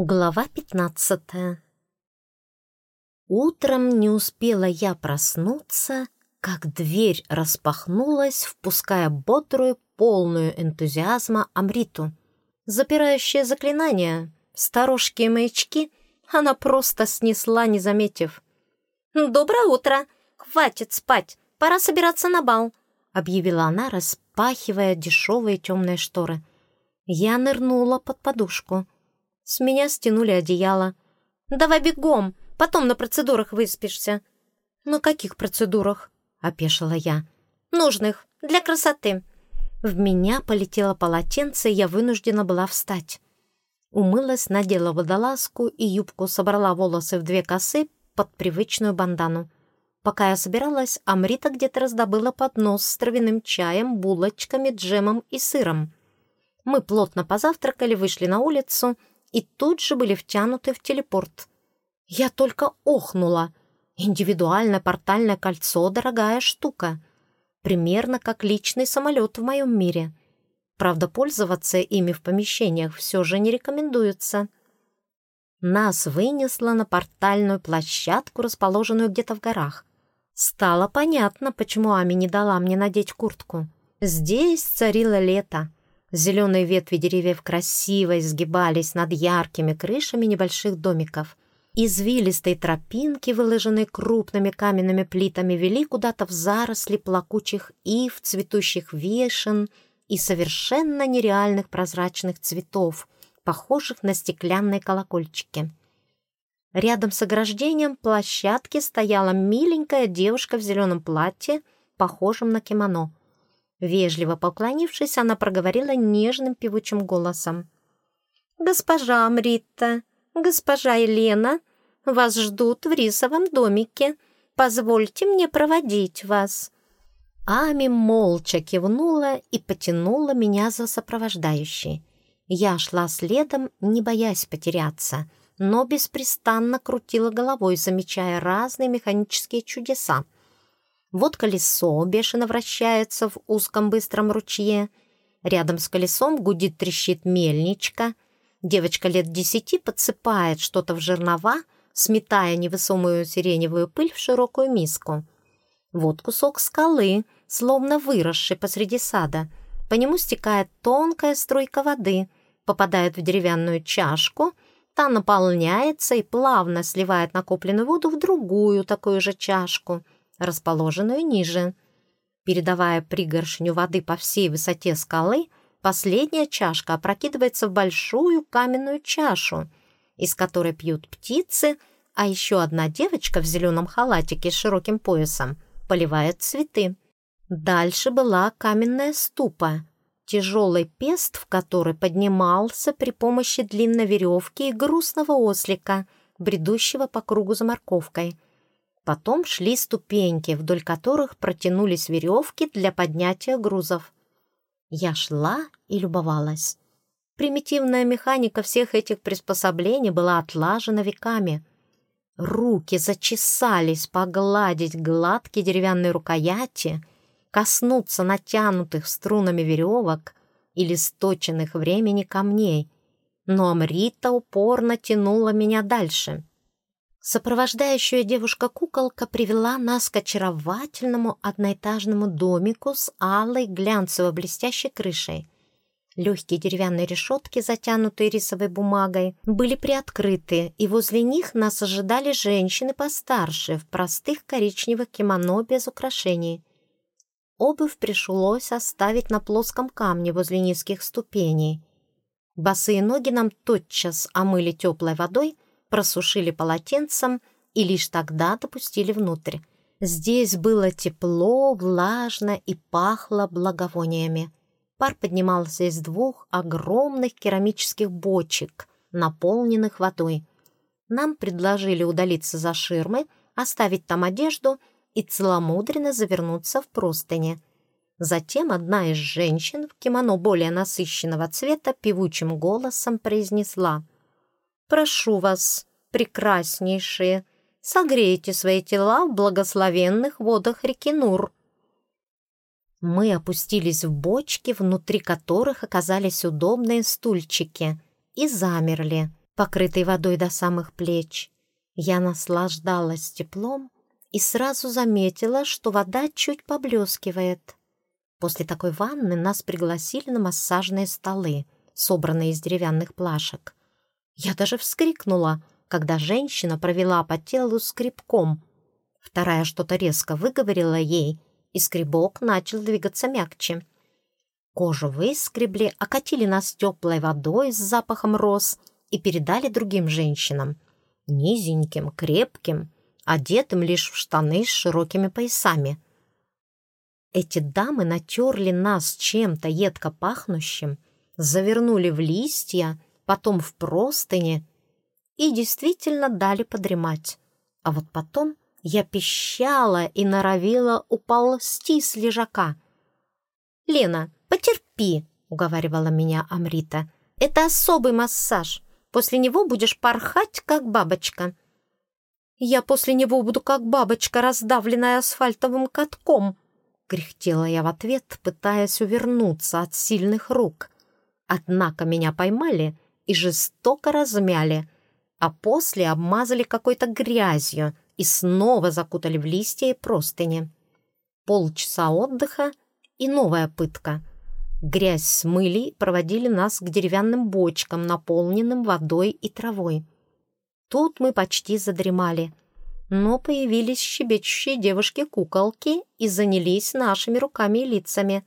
Глава пятнадцатая Утром не успела я проснуться, как дверь распахнулась, впуская бодрую, полную энтузиазма Амриту. Запирающее заклинание, сторожкие маячки, она просто снесла, не заметив. «Доброе утро! Хватит спать! Пора собираться на бал!» объявила она, распахивая дешевые темные шторы. Я нырнула под подушку — с меня стянули одеяло. «Давай бегом, потом на процедурах выспишься». «На каких процедурах?» — опешила я. «Нужных, для красоты». В меня полетело полотенце, я вынуждена была встать. Умылась, надела водолазку и юбку, собрала волосы в две косы под привычную бандану. Пока я собиралась, Амрита где-то раздобыла поднос с травяным чаем, булочками, джемом и сыром. Мы плотно позавтракали, вышли на улицу — и тут же были втянуты в телепорт. Я только охнула. Индивидуальное портальное кольцо — дорогая штука. Примерно как личный самолет в моем мире. Правда, пользоваться ими в помещениях все же не рекомендуется. Нас вынесло на портальную площадку, расположенную где-то в горах. Стало понятно, почему Ами не дала мне надеть куртку. Здесь царило лето. Зеленые ветви деревьев красиво изгибались над яркими крышами небольших домиков. Извилистые тропинки, выложенные крупными каменными плитами, вели куда-то в заросли плакучих ив, цветущих вешен и совершенно нереальных прозрачных цветов, похожих на стеклянные колокольчики. Рядом с ограждением площадки стояла миленькая девушка в зеленом платье, похожем на кимоно — Вежливо поклонившись, она проговорила нежным певучим голосом. «Госпожа Амрита, госпожа Елена, вас ждут в рисовом домике. Позвольте мне проводить вас». Ами молча кивнула и потянула меня за сопровождающей. Я шла следом, не боясь потеряться, но беспрестанно крутила головой, замечая разные механические чудеса — вот колесо бешено вращается в узком быстром ручье. Рядом с колесом гудит трещит мельничка. Девочка лет десяти подсыпает что-то в жернова, сметая невысомую сиреневую пыль в широкую миску. Вот кусок скалы, словно выросший посреди сада. По нему стекает тонкая струйка воды, попадает в деревянную чашку, та наполняется и плавно сливает накопленную воду в другую такую же чашку — расположенную ниже. Передавая пригоршню воды по всей высоте скалы, последняя чашка опрокидывается в большую каменную чашу, из которой пьют птицы, а еще одна девочка в зеленом халатике с широким поясом поливает цветы. Дальше была каменная ступа, тяжелый пест в которой поднимался при помощи длинной веревки и грустного ослика, бредущего по кругу за морковкой — Потом шли ступеньки, вдоль которых протянулись веревки для поднятия грузов. Я шла и любовалась. Примитивная механика всех этих приспособлений была отлажена веками. Руки зачесались погладить гладкие деревянные рукояти, коснуться натянутых струнами веревок или сточенных времени камней. Но Амрита упорно тянула меня дальше — Сопровождающая девушка-куколка привела нас к очаровательному одноэтажному домику с алой глянцево-блестящей крышей. Легкие деревянные решетки, затянутые рисовой бумагой, были приоткрыты, и возле них нас ожидали женщины постарше в простых коричневых кимоно без украшений. Обувь пришлось оставить на плоском камне возле низких ступеней. Босые ноги нам тотчас омыли теплой водой — просушили полотенцем и лишь тогда допустили внутрь. Здесь было тепло, влажно и пахло благовониями. Пар поднимался из двух огромных керамических бочек, наполненных водой. Нам предложили удалиться за ширмы, оставить там одежду и целомудренно завернуться в простыни. Затем одна из женщин в кимоно более насыщенного цвета певучим голосом произнесла — Прошу вас, прекраснейшие, согрейте свои тела в благословенных водах реки Нур». Мы опустились в бочки, внутри которых оказались удобные стульчики, и замерли. покрытый водой до самых плеч. Я наслаждалась теплом и сразу заметила, что вода чуть поблескивает. После такой ванны нас пригласили на массажные столы, собранные из деревянных плашек. Я даже вскрикнула, когда женщина провела по телу скребком. Вторая что-то резко выговорила ей, и скребок начал двигаться мягче. Кожу выскребли, окатили нас теплой водой с запахом роз и передали другим женщинам. Низеньким, крепким, одетым лишь в штаны с широкими поясами. Эти дамы натерли нас чем-то едко пахнущим, завернули в листья, потом в простыни и действительно дали подремать. А вот потом я пищала и норовила уползти с лежака. «Лена, потерпи», — уговаривала меня Амрита. «Это особый массаж. После него будешь порхать, как бабочка». «Я после него буду как бабочка, раздавленная асфальтовым катком», — кряхтела я в ответ, пытаясь увернуться от сильных рук. Однако меня поймали и жестоко размяли, а после обмазали какой-то грязью и снова закутали в листья и простыни. Полчаса отдыха и новая пытка. Грязь смыли, проводили нас к деревянным бочкам, наполненным водой и травой. Тут мы почти задремали, но появились щебечущие девушки-куколки и занялись нашими руками и лицами.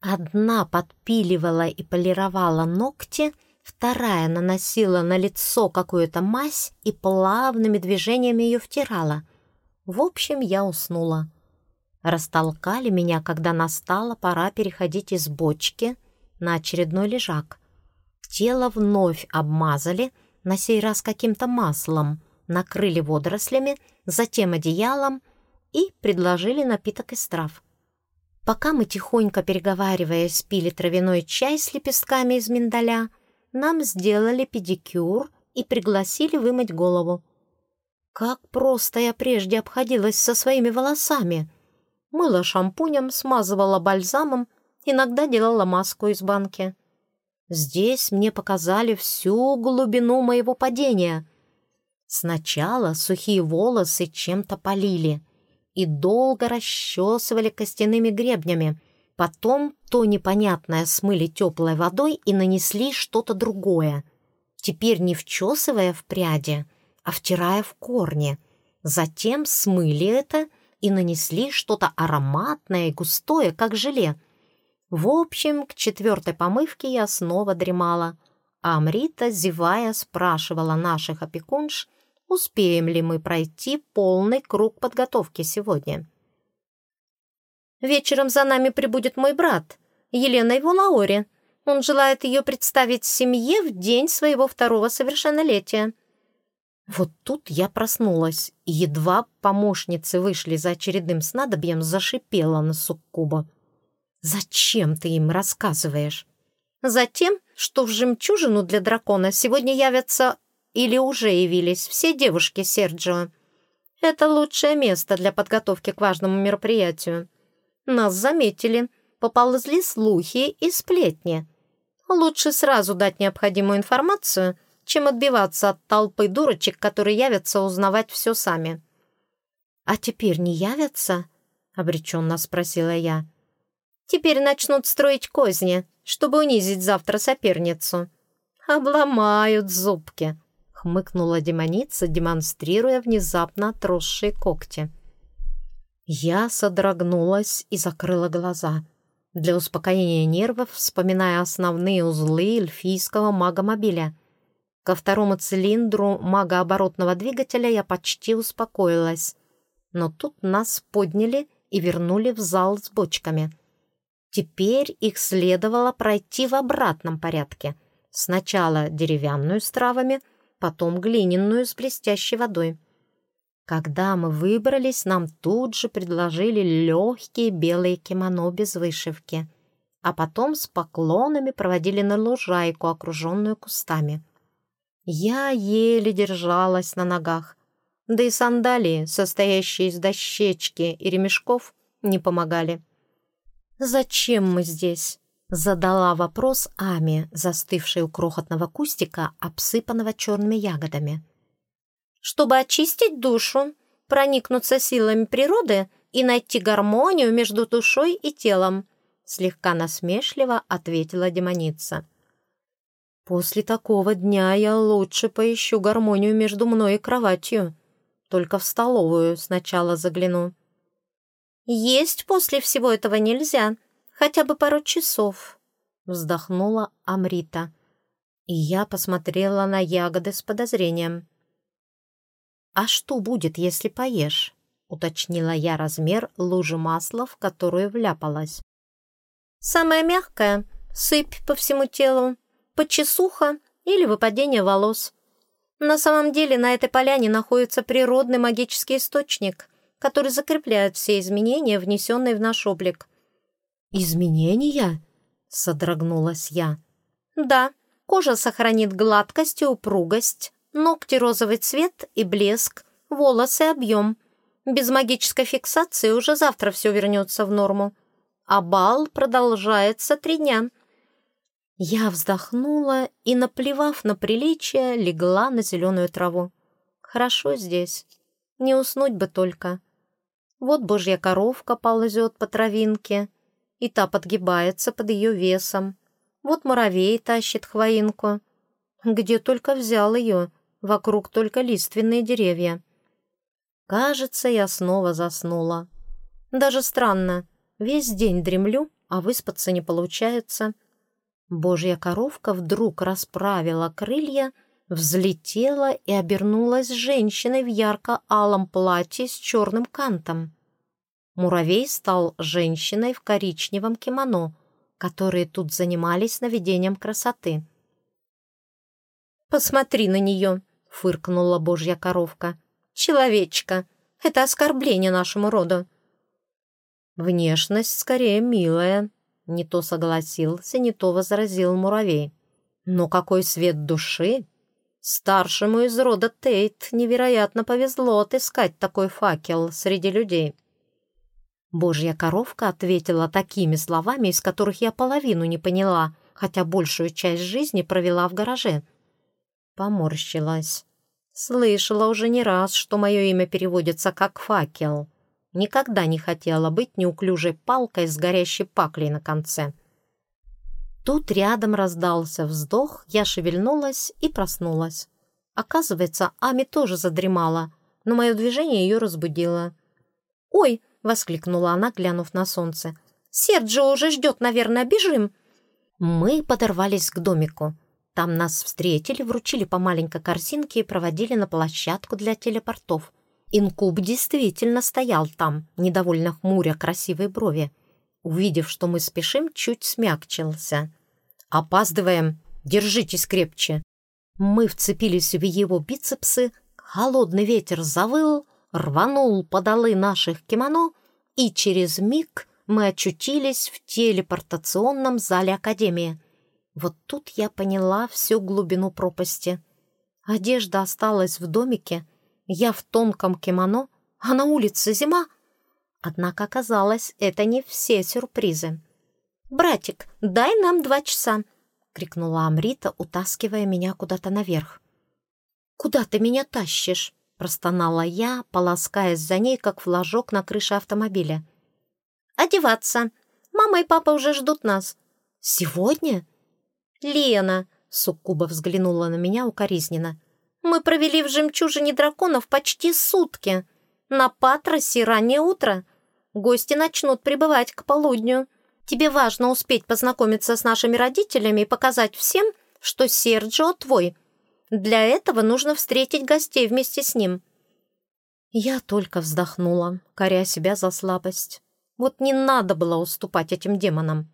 Одна подпиливала и полировала ногти, вторая наносила на лицо какую-то мазь и плавными движениями ее втирала. В общем, я уснула растолкали меня, когда настала пора переходить из бочки на очередной лежак. Тело вновь обмазали, на сей раз каким-то маслом, накрыли водорослями, затем одеялом и предложили напиток из трав. Пока мы тихонько переговариваясь пили травяной чай с лепестками из миндаля, нам сделали педикюр и пригласили вымыть голову. Как просто я прежде обходилась со своими волосами — мыла шампунем, смазывала бальзамом, иногда делала маску из банки. Здесь мне показали всю глубину моего падения. Сначала сухие волосы чем-то полили и долго расчесывали костяными гребнями, потом то непонятное смыли теплой водой и нанесли что-то другое, теперь не вчесывая в пряди, а втирая в корни. Затем смыли это и нанесли что-то ароматное и густое, как желе. В общем, к четвертой помывке я снова дремала, а Амрита, зевая, спрашивала наших опекунш, успеем ли мы пройти полный круг подготовки сегодня. «Вечером за нами прибудет мой брат, Елена Иволаори. Он желает ее представить семье в день своего второго совершеннолетия», вот тут я проснулась, едва помощницы вышли за очередным снадобьем, зашипела на суккуба. «Зачем ты им рассказываешь?» «Затем, что в жемчужину для дракона сегодня явятся или уже явились все девушки Серджио. Это лучшее место для подготовки к важному мероприятию. Нас заметили, поползли слухи и сплетни. Лучше сразу дать необходимую информацию — чем отбиваться от толпы дурочек, которые явятся узнавать все сами. «А теперь не явятся?» — обреченно спросила я. «Теперь начнут строить козни, чтобы унизить завтра соперницу. Обломают зубки», — хмыкнула демоница, демонстрируя внезапно отросшие когти. Я содрогнулась и закрыла глаза. Для успокоения нервов, вспоминая основные узлы эльфийского магомобиля — Ко второму цилиндру магооборотного двигателя я почти успокоилась. Но тут нас подняли и вернули в зал с бочками. Теперь их следовало пройти в обратном порядке. Сначала деревянную с травами, потом глиняную с блестящей водой. Когда мы выбрались, нам тут же предложили легкие белые кимоно без вышивки, а потом с поклонами проводили на лужайку, окруженную кустами. Я еле держалась на ногах, да и сандалии, состоящие из дощечки и ремешков, не помогали. «Зачем мы здесь?» Задала вопрос Ами, застывшей у крохотного кустика, обсыпанного черными ягодами. «Чтобы очистить душу, проникнуться силами природы и найти гармонию между душой и телом», слегка насмешливо ответила демоница. «После такого дня я лучше поищу гармонию между мной и кроватью. Только в столовую сначала загляну». «Есть после всего этого нельзя», хотя бы пару часов», — вздохнула Амрита. И я посмотрела на ягоды с подозрением. «А что будет, если поешь?» — уточнила я размер лужи масла, в которую вляпалась. «Самое мягкое — сыпь по всему телу, почесуха или выпадение волос. На самом деле на этой поляне находится природный магический источник, который закрепляет все изменения, внесенные в наш облик. «Изменения?» — содрогнулась я. «Да, кожа сохранит гладкость и упругость, ногти розовый цвет и блеск, волосы объем. Без магической фиксации уже завтра все вернется в норму. А бал продолжается три дня». Я вздохнула и, наплевав на приличие, легла на зеленую траву. Хорошо здесь. Не уснуть бы только. Вот божья коровка ползет по травинке, и та подгибается под ее весом. Вот муравей тащит хвоинку. Где только взял ее, вокруг только лиственные деревья. Кажется, я снова заснула. Даже странно, весь день дремлю, а выспаться не получается. Божья коровка вдруг расправила крылья, взлетела и обернулась женщиной в ярко-алом платье с черным кантом. Муравей стал женщиной в коричневом кимоно, которые тут занимались наведением красоты. «Посмотри на нее!» — фыркнула божья коровка. «Человечка! Это оскорбление нашему роду!» «Внешность скорее милая», — не то согласился, не то возразил муравей. «Но какой свет души! Старшему из рода Тейт невероятно повезло отыскать такой факел среди людей». Божья коровка ответила такими словами, из которых я половину не поняла, хотя большую часть жизни провела в гараже. Поморщилась. Слышала уже не раз, что мое имя переводится как «факел». Никогда не хотела быть неуклюжей палкой с горящей паклей на конце. Тут рядом раздался вздох, я шевельнулась и проснулась. Оказывается, Ами тоже задремала, но мое движение ее разбудило. «Ой!» воскликнула она, глянув на солнце. «Серджио уже ждет, наверное, бежим!» Мы подорвались к домику. Там нас встретили, вручили по маленькой корзинке и проводили на площадку для телепортов. Инкуб действительно стоял там, недовольно хмуря красивые брови. Увидев, что мы спешим, чуть смягчился. «Опаздываем! Держитесь крепче!» Мы вцепились в его бицепсы, холодный ветер завыл, рванул подолы наших кимоно, и через миг мы очутились в телепортационном зале Академии. Вот тут я поняла всю глубину пропасти. Одежда осталась в домике, я в тонком кимоно, а на улице зима. Однако оказалось, это не все сюрпризы. «Братик, дай нам два часа!» — крикнула Амрита, утаскивая меня куда-то наверх. «Куда ты меня тащишь?» простонала я, полоскаясь за ней, как флажок на крыше автомобиля. «Одеваться. Мама и папа уже ждут нас». «Сегодня?» «Лена», — Суккуба взглянула на меня укоризненно, «мы провели в «Жемчужине драконов» почти сутки. На Патросе раннее утро. Гости начнут прибывать к полудню. Тебе важно успеть познакомиться с нашими родителями и показать всем, что Серджио твой». Для этого нужно встретить гостей вместе с ним». Я только вздохнула, коря себя за слабость. Вот не надо было уступать этим демонам.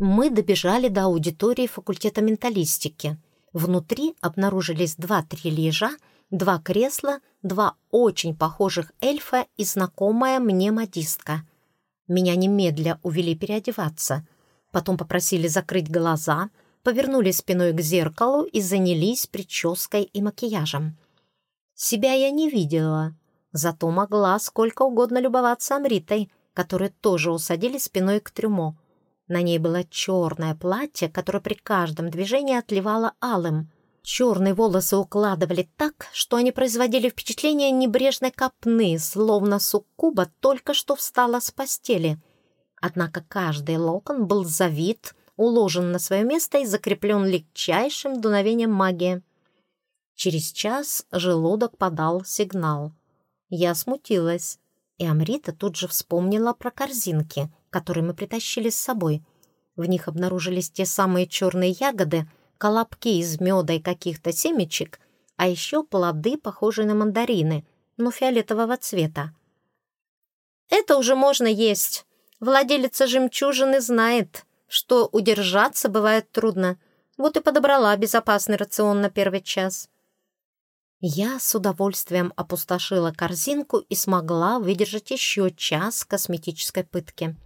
Мы добежали до аудитории факультета менталистики. Внутри обнаружились два трильежа, два кресла, два очень похожих эльфа и знакомая мне модистка. Меня немедля увели переодеваться. Потом попросили закрыть глаза — повернули спиной к зеркалу и занялись прической и макияжем. Себя я не видела, зато могла сколько угодно любоваться Амритой, которую тоже усадили спиной к трюмо. На ней было черное платье, которое при каждом движении отливало алым. Черные волосы укладывали так, что они производили впечатление небрежной копны, словно суккуба только что встала с постели. Однако каждый локон был завит, уложен на свое место и закреплен легчайшим дуновением магии. Через час желудок подал сигнал. Я смутилась, и Амрита тут же вспомнила про корзинки — которые мы притащили с собой. В них обнаружились те самые черные ягоды, колобки из меда и каких-то семечек, а еще плоды, похожие на мандарины, но фиолетового цвета. «Это уже можно есть. Владелица жемчужины знает, что удержаться бывает трудно. Вот и подобрала безопасный рацион на первый час». Я с удовольствием опустошила корзинку и смогла выдержать еще час косметической пытки.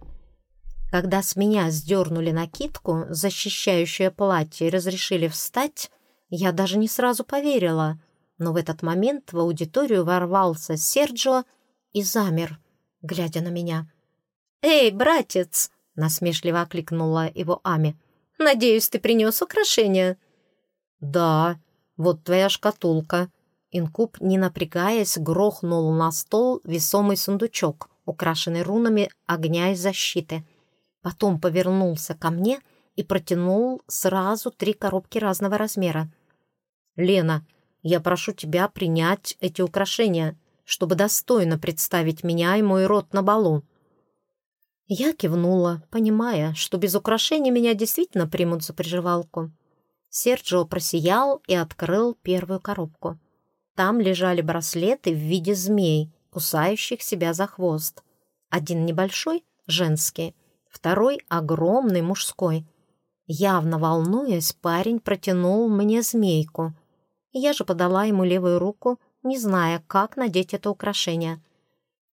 Когда с меня сдернули накидку, защищающее платье, и разрешили встать, я даже не сразу поверила. Но в этот момент в аудиторию ворвался Серджио и замер, глядя на меня. «Эй, братец!» — насмешливо окликнула его Ами. «Надеюсь, ты принес украшения?» «Да, вот твоя шкатулка». Инкуб, не напрягаясь, грохнул на стол весомый сундучок, украшенный рунами огня и защиты — Потом повернулся ко мне и протянул сразу три коробки разного размера. «Лена, я прошу тебя принять эти украшения, чтобы достойно представить меня и мой род на балу». Я кивнула, понимая, что без украшений меня действительно примут за приживалку. Серджио просиял и открыл первую коробку. Там лежали браслеты в виде змей, кусающих себя за хвост. Один небольшой, женский, второй огромный мужской. Явно волнуясь, парень протянул мне змейку. Я же подала ему левую руку, не зная, как надеть это украшение.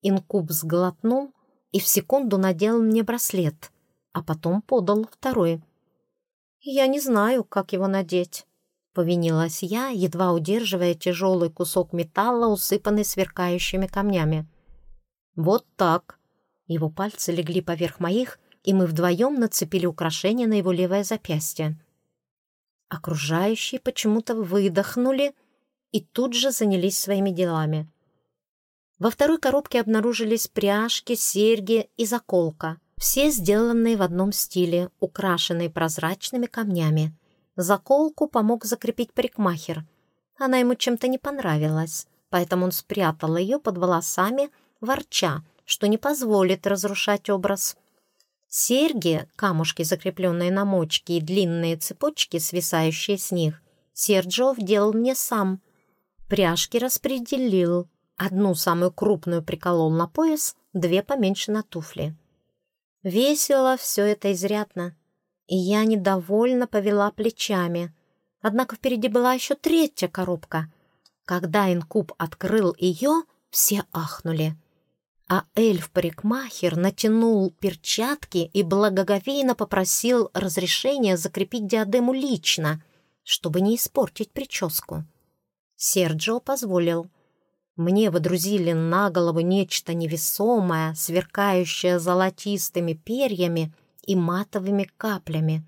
Инкуб сглотнул и в секунду надел мне браслет, а потом подал второй. «Я не знаю, как его надеть», — повинилась я, едва удерживая тяжелый кусок металла, усыпанный сверкающими камнями. «Вот так». Его пальцы легли поверх моих, и мы вдвоем нацепили украшение на его левое запястье. Окружающие почему-то выдохнули и тут же занялись своими делами. Во второй коробке обнаружились пряжки, серьги и заколка, все сделанные в одном стиле, украшенные прозрачными камнями. Заколку помог закрепить парикмахер. Она ему чем-то не понравилась, поэтому он спрятал ее под волосами, ворча, что не позволит разрушать образ. Серьги, камушки, закрепленные на мочке, и длинные цепочки, свисающие с них, Серджио вделал мне сам. Пряжки распределил. Одну самую крупную приколол на пояс, две поменьше на туфли. Весело все это изрядно, и я недовольно повела плечами. Однако впереди была еще третья коробка. Когда инкуб открыл ее, все ахнули а эльф-парикмахер натянул перчатки и благоговейно попросил разрешения закрепить диадему лично, чтобы не испортить прическу. Серджио позволил. Мне водрузили на голову нечто невесомое, сверкающее золотистыми перьями и матовыми каплями.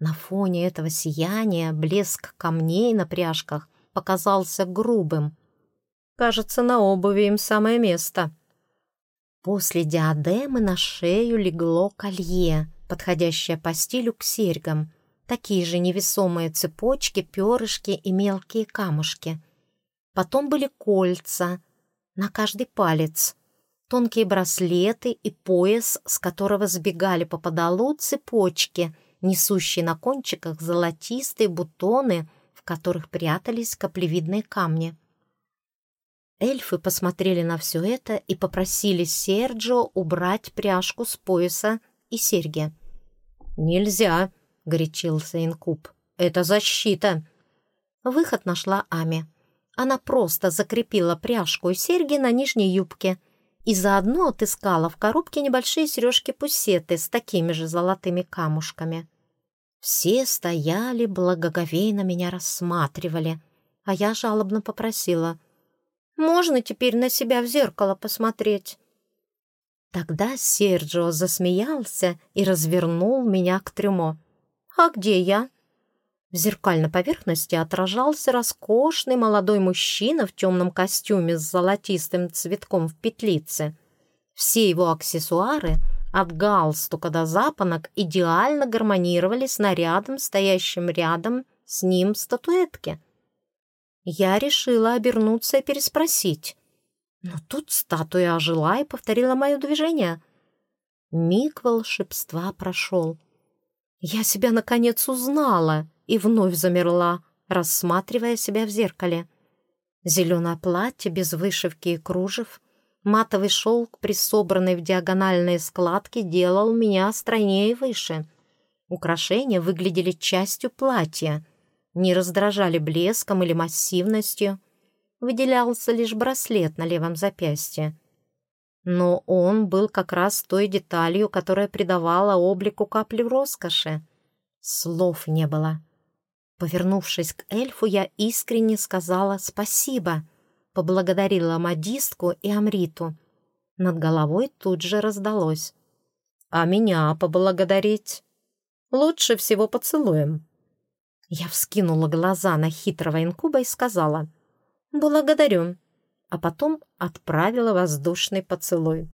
На фоне этого сияния блеск камней на пряжках показался грубым. Кажется, на обуви им самое место. После диадемы на шею легло колье, подходящее по стилю к серьгам, такие же невесомые цепочки, перышки и мелкие камушки. Потом были кольца на каждый палец, тонкие браслеты и пояс, с которого сбегали по подолу цепочки, несущие на кончиках золотистые бутоны, в которых прятались каплевидные камни. Эльфы посмотрели на все это и попросили Серджио убрать пряжку с пояса и серьги. «Нельзя!» — горячился Инкуб. «Это защита!» Выход нашла Ами. Она просто закрепила пряжку и серьги на нижней юбке и заодно отыскала в коробке небольшие сережки-пусеты с такими же золотыми камушками. Все стояли, благоговейно меня рассматривали, а я жалобно попросила — можно теперь на себя в зеркало посмотреть?» Тогда Серджио засмеялся и развернул меня к трюмо. «А где я?» В зеркальной поверхности отражался роскошный молодой мужчина в темном костюме с золотистым цветком в петлице. Все его аксессуары, от галстука до запонок, идеально гармонировали с нарядом, стоящим рядом с ним статуэтки. Я решила обернуться и переспросить. Но тут статуя ожила и повторила мое движение. Миг волшебства прошел. Я себя, наконец, узнала и вновь замерла, рассматривая себя в зеркале. Зеленое платье без вышивки и кружев, матовый шелк, присобранный в диагональные складки, делал меня стройнее и выше. Украшения выглядели частью платья, не раздражали блеском или массивностью — выделялся лишь браслет на левом запястье. Но он был как раз той деталью, которая придавала облику капли роскоши. Слов не было. Повернувшись к эльфу, я искренне сказала «спасибо», поблагодарила модистку и Амриту. Над головой тут же раздалось. «А меня поблагодарить? Лучше всего поцелуем». Я вскинула глаза на хитрого инкуба и сказала — «Благодарю», а потом отправила воздушный поцелуй.